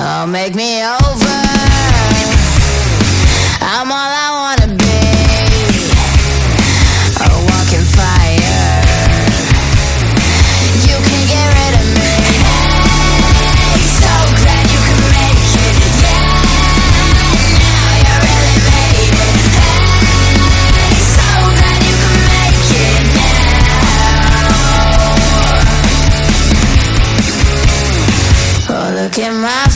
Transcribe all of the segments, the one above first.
Oh, make me over. I'm all I wanna be. A walking fire. You can get rid of me. Hey, so glad you can make it. Yeah, now you really made it. Hey, so glad you can make it now. Oh, look at my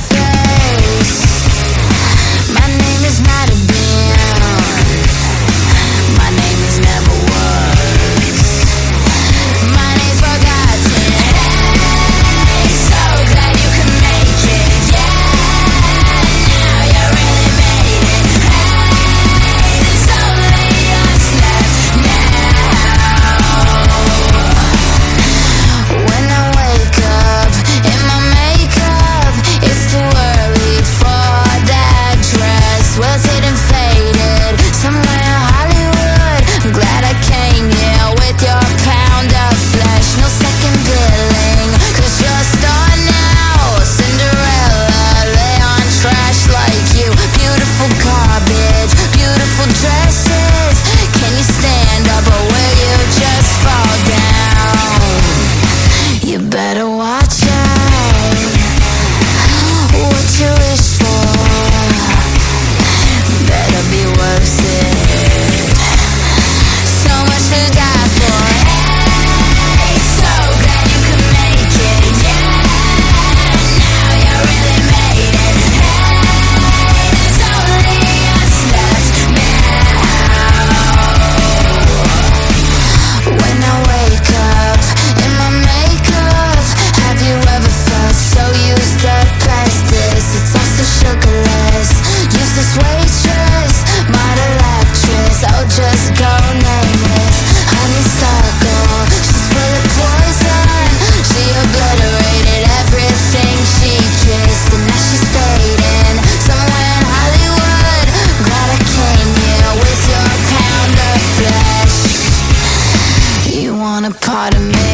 part of me.